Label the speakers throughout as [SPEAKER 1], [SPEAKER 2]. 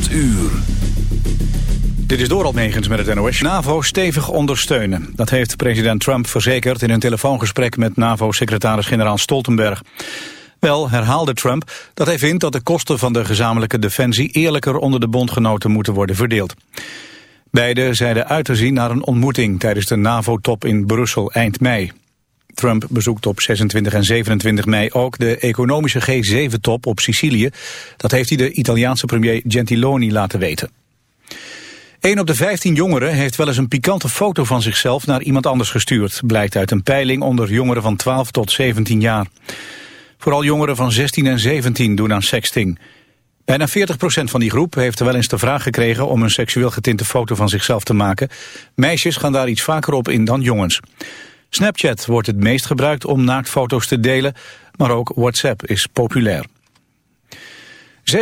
[SPEAKER 1] 8 uur. Dit is Doral Negens met het NOS. NAVO stevig ondersteunen. Dat heeft president Trump verzekerd in een telefoongesprek met NAVO-secretaris-generaal Stoltenberg. Wel herhaalde Trump dat hij vindt dat de kosten van de gezamenlijke defensie eerlijker onder de bondgenoten moeten worden verdeeld. Beiden zeiden uit te zien naar een ontmoeting tijdens de NAVO-top in Brussel eind mei. Trump bezoekt op 26 en 27 mei ook de economische G7-top op Sicilië. Dat heeft hij de Italiaanse premier Gentiloni laten weten. Een op de 15 jongeren heeft wel eens een pikante foto van zichzelf naar iemand anders gestuurd, blijkt uit een peiling onder jongeren van 12 tot 17 jaar. Vooral jongeren van 16 en 17 doen aan sexting. Bijna 40% van die groep heeft wel eens de vraag gekregen om een seksueel getinte foto van zichzelf te maken. Meisjes gaan daar iets vaker op in dan jongens. Snapchat wordt het meest gebruikt om naaktfoto's te delen, maar ook WhatsApp is populair. 7%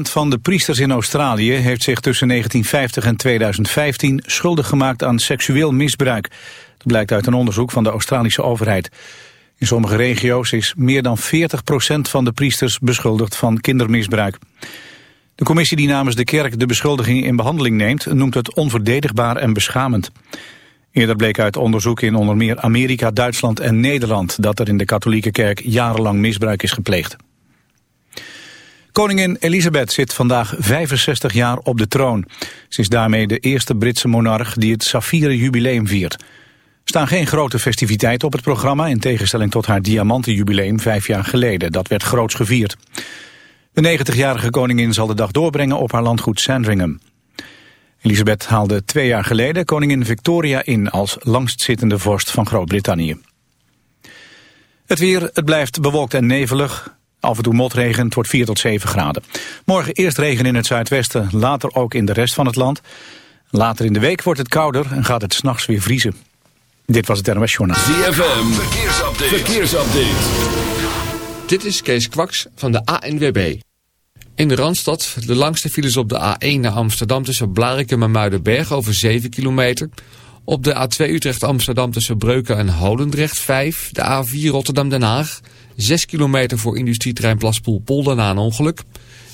[SPEAKER 1] van de priesters in Australië heeft zich tussen 1950 en 2015 schuldig gemaakt aan seksueel misbruik. Dat blijkt uit een onderzoek van de Australische overheid. In sommige regio's is meer dan 40% van de priesters beschuldigd van kindermisbruik. De commissie die namens de kerk de beschuldiging in behandeling neemt noemt het onverdedigbaar en beschamend. Eerder bleek uit onderzoek in onder meer Amerika, Duitsland en Nederland... dat er in de katholieke kerk jarenlang misbruik is gepleegd. Koningin Elisabeth zit vandaag 65 jaar op de troon. Ze is daarmee de eerste Britse monarch die het Saffieren jubileum viert. Er staan geen grote festiviteiten op het programma... in tegenstelling tot haar diamantenjubileum vijf jaar geleden. Dat werd groots gevierd. De 90-jarige koningin zal de dag doorbrengen op haar landgoed Sandringham. Elisabeth haalde twee jaar geleden koningin Victoria in als langstzittende vorst van Groot-Brittannië. Het weer, het blijft bewolkt en nevelig. Af en toe motregen, het wordt 4 tot 7 graden. Morgen eerst regen in het zuidwesten, later ook in de rest van het land. Later in de week wordt het kouder en gaat het s'nachts weer vriezen. Dit was het NOS Journaal.
[SPEAKER 2] ZFM, verkeersupdate. verkeersupdate.
[SPEAKER 3] Dit is Kees Kwaks van de ANWB. In de Randstad de langste files op de A1 naar Amsterdam tussen Blarikum en Muidenberg over 7 kilometer. Op de A2 Utrecht-Amsterdam tussen Breuken en Holendrecht 5. De A4 Rotterdam-Den Haag 6 kilometer voor industrieterrein Plaspoel-Polder na een ongeluk.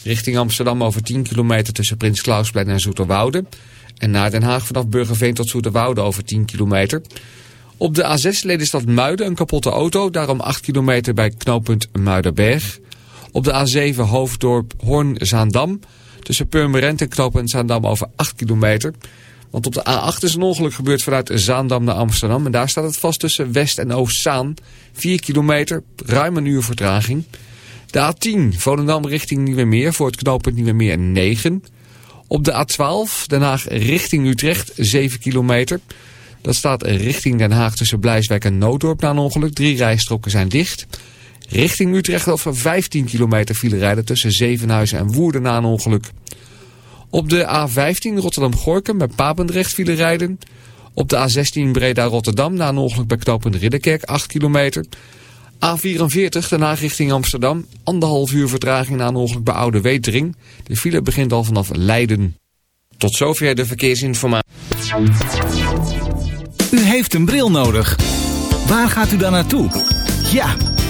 [SPEAKER 3] Richting Amsterdam over 10 kilometer tussen Prins Klausplein en Zoeterwoude. En naar Den Haag vanaf Burgerveen tot Zoeterwoude over 10 kilometer. Op de A6 Ledenstad Muiden een kapotte auto, daarom 8 kilometer bij knooppunt Muidenberg. Op de A7 Hoofddorp Hoorn-Zaandam. Tussen Purmerend en knooppunt Zaandam over 8 kilometer. Want op de A8 is een ongeluk gebeurd vanuit Zaandam naar Amsterdam. En daar staat het vast tussen West- en Oost-Zaan. 4 kilometer, ruim een uur vertraging. De A10 Volendam richting Nieuwemeer voor het knooppunt Nieuwemeer 9. Op de A12 Den Haag richting Utrecht 7 kilometer. Dat staat richting Den Haag tussen Blijswijk en Nooddorp na een ongeluk. Drie rijstroken zijn dicht. Richting Utrecht over 15 kilometer file rijden tussen Zevenhuizen en Woerden na een ongeluk. Op de A15 Rotterdam-Gorkum bij Papendrecht file rijden. Op de A16 Breda-Rotterdam na een ongeluk bij knooppunt Ridderkerk 8 kilometer. A44 daarna richting Amsterdam. Anderhalf uur vertraging na een ongeluk bij Oude Wetering. De file begint al vanaf Leiden. Tot zover de verkeersinformatie.
[SPEAKER 4] U heeft een bril nodig. Waar gaat u dan naartoe? Ja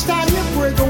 [SPEAKER 5] Stop your
[SPEAKER 6] break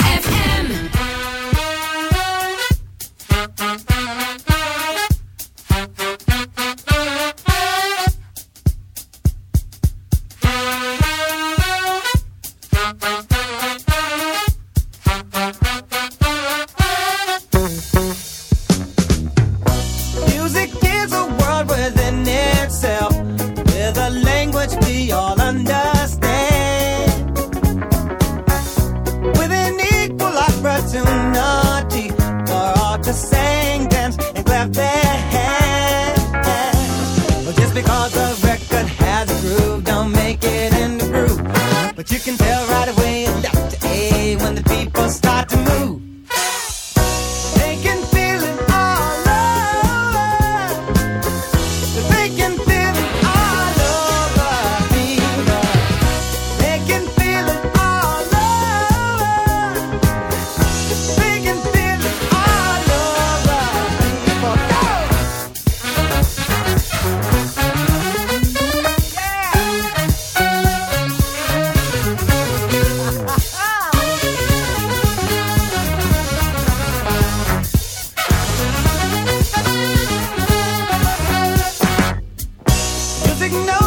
[SPEAKER 7] No.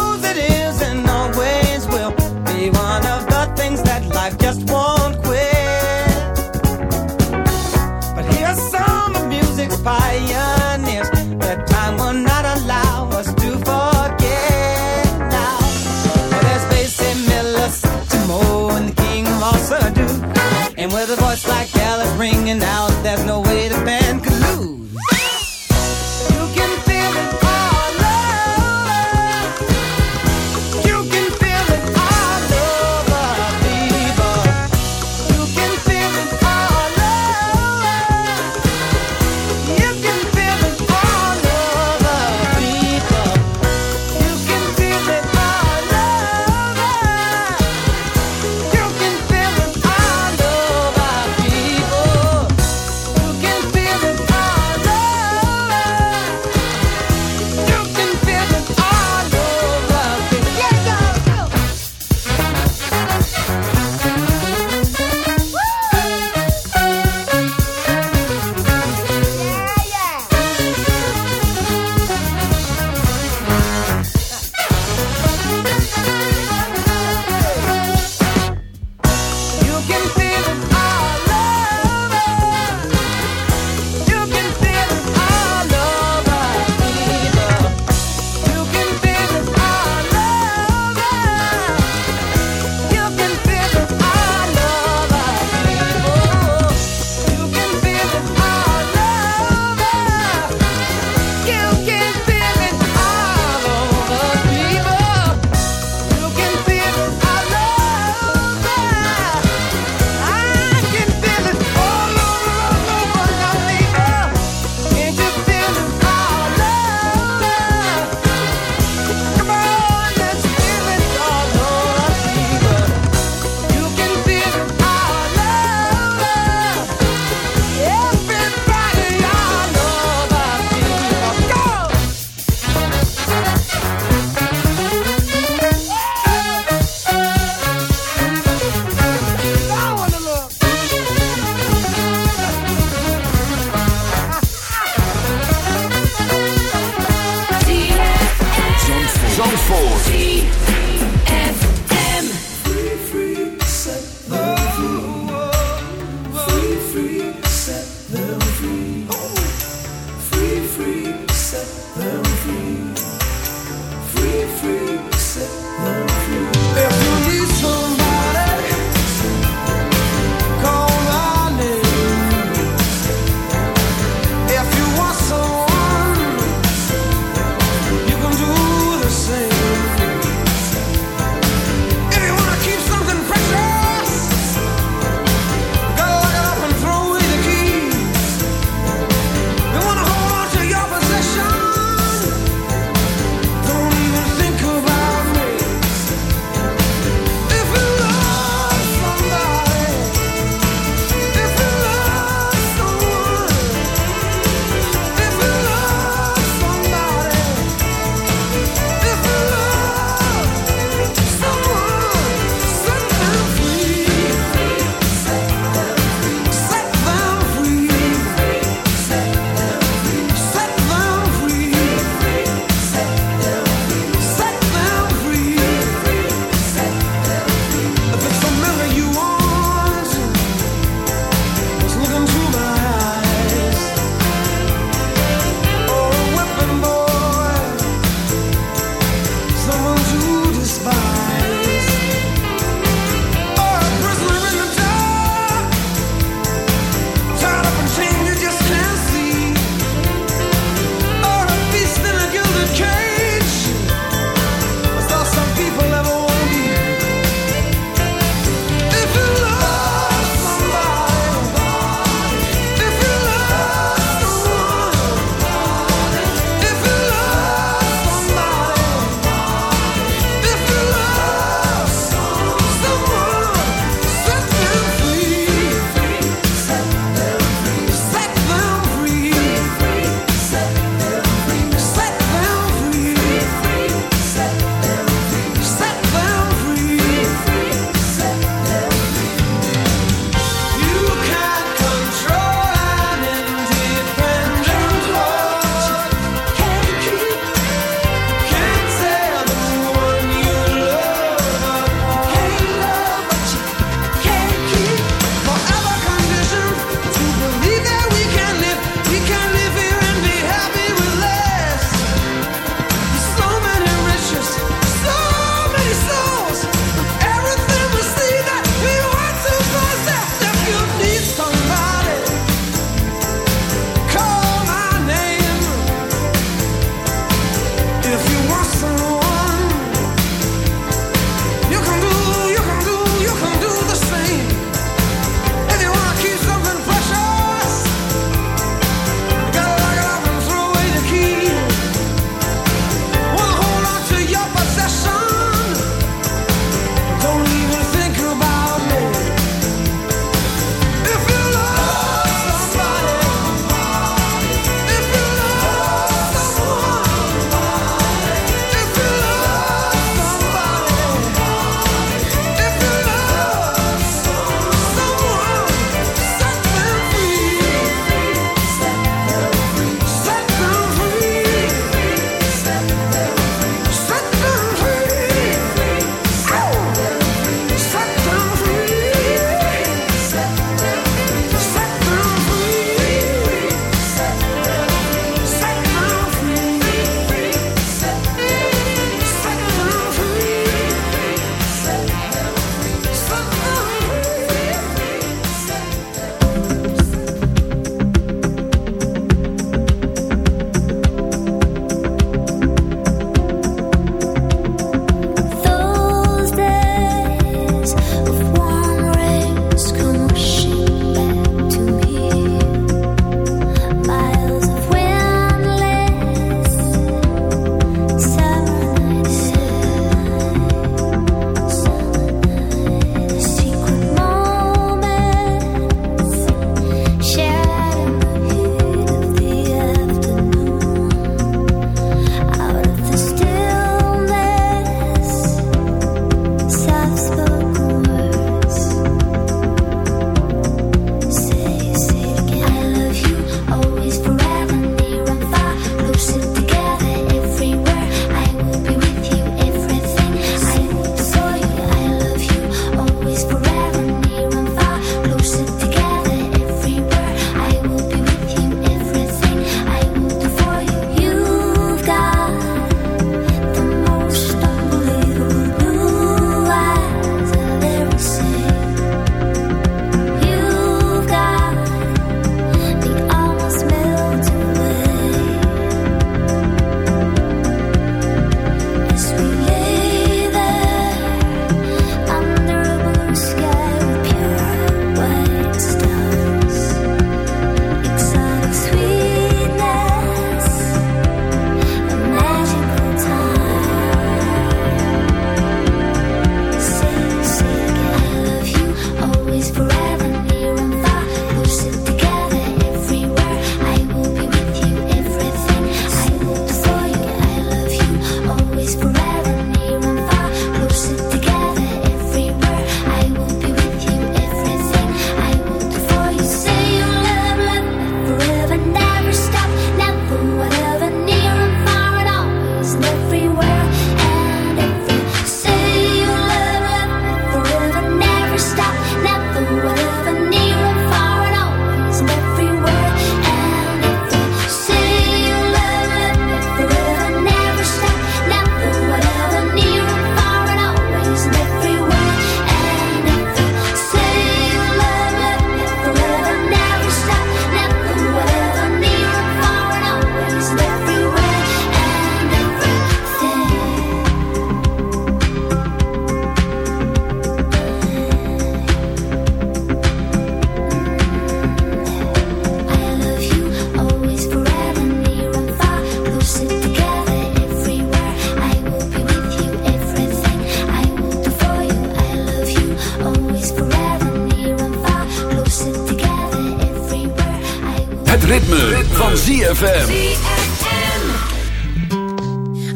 [SPEAKER 5] ZFM.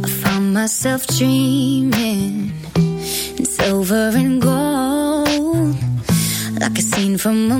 [SPEAKER 8] I found myself dreaming in silver and gold, like a scene from a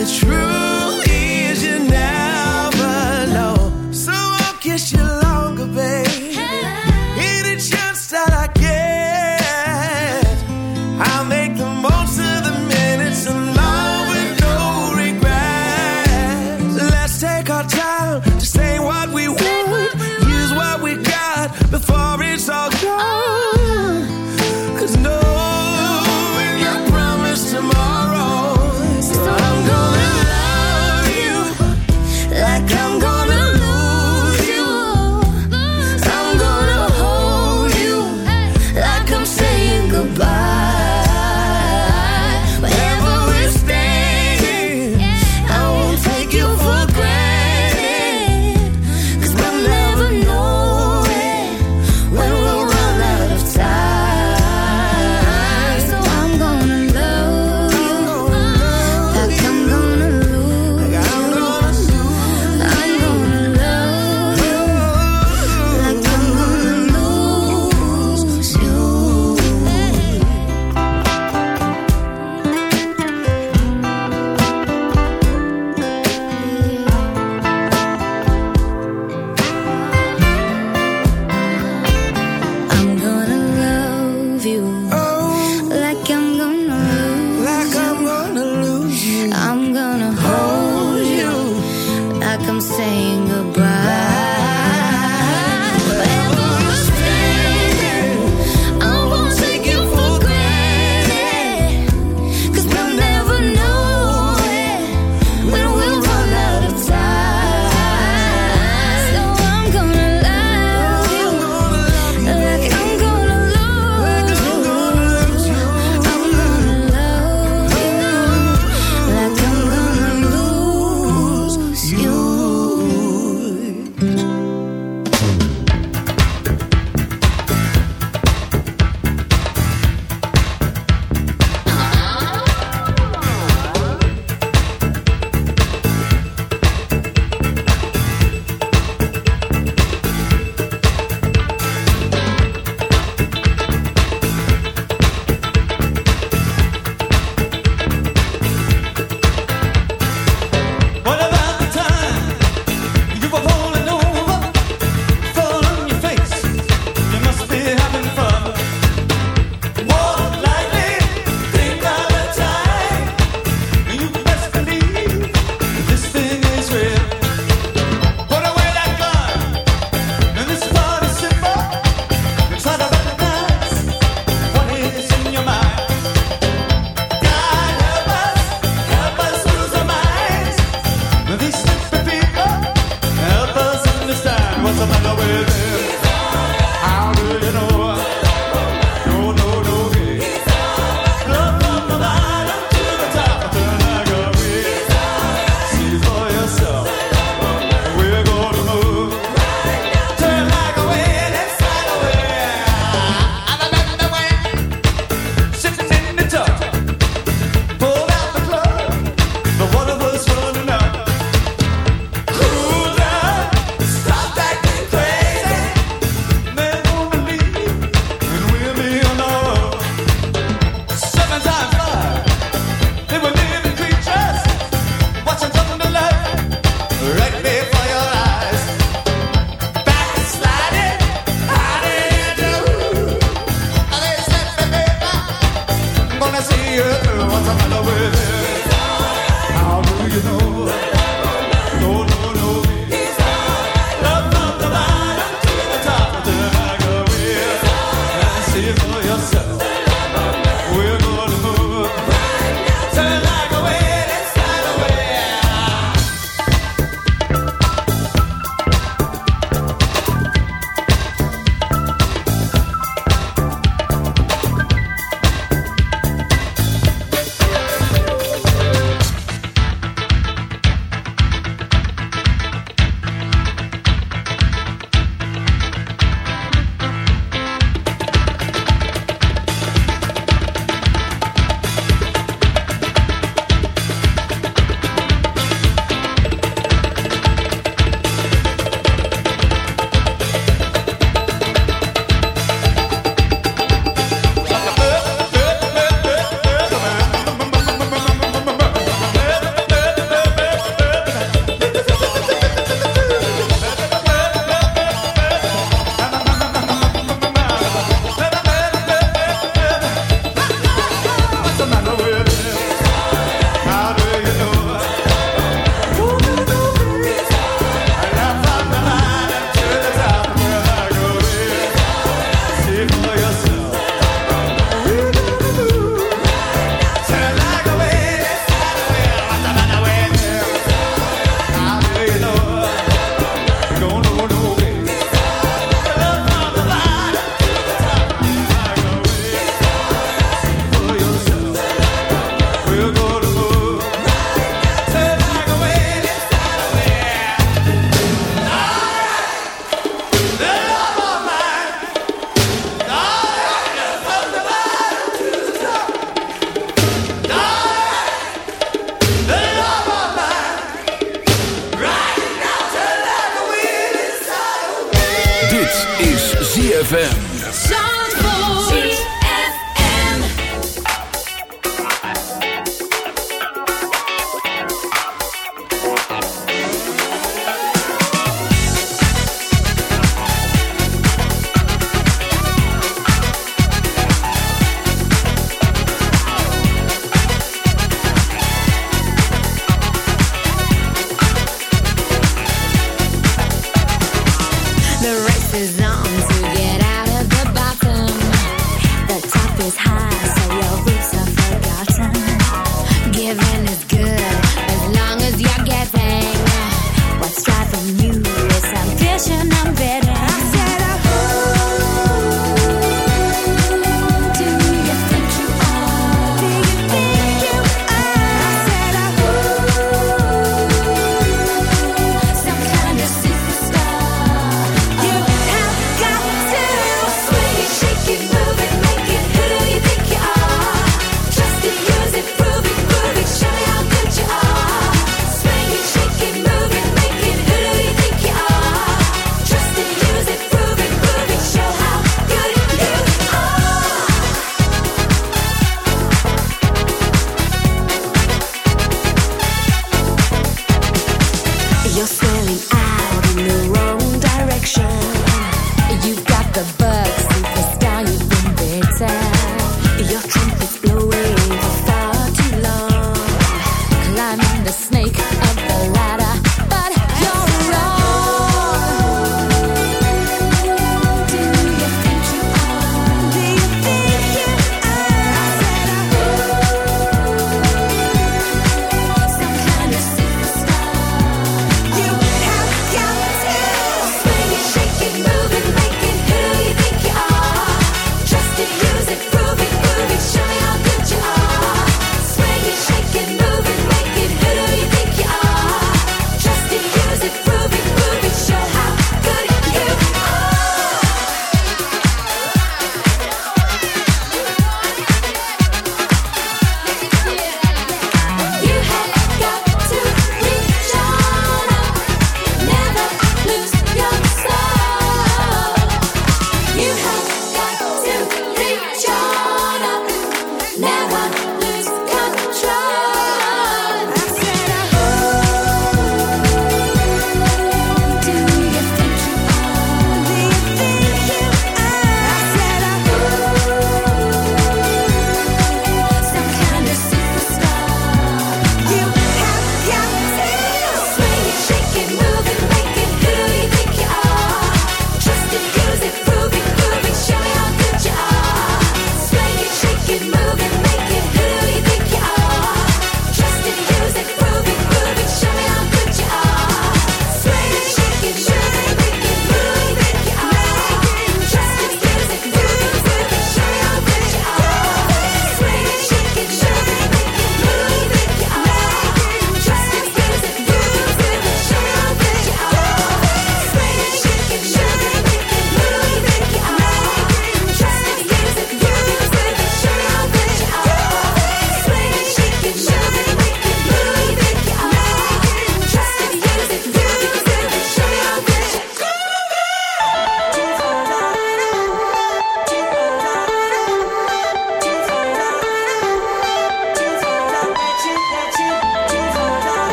[SPEAKER 9] the truth.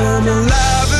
[SPEAKER 10] come alive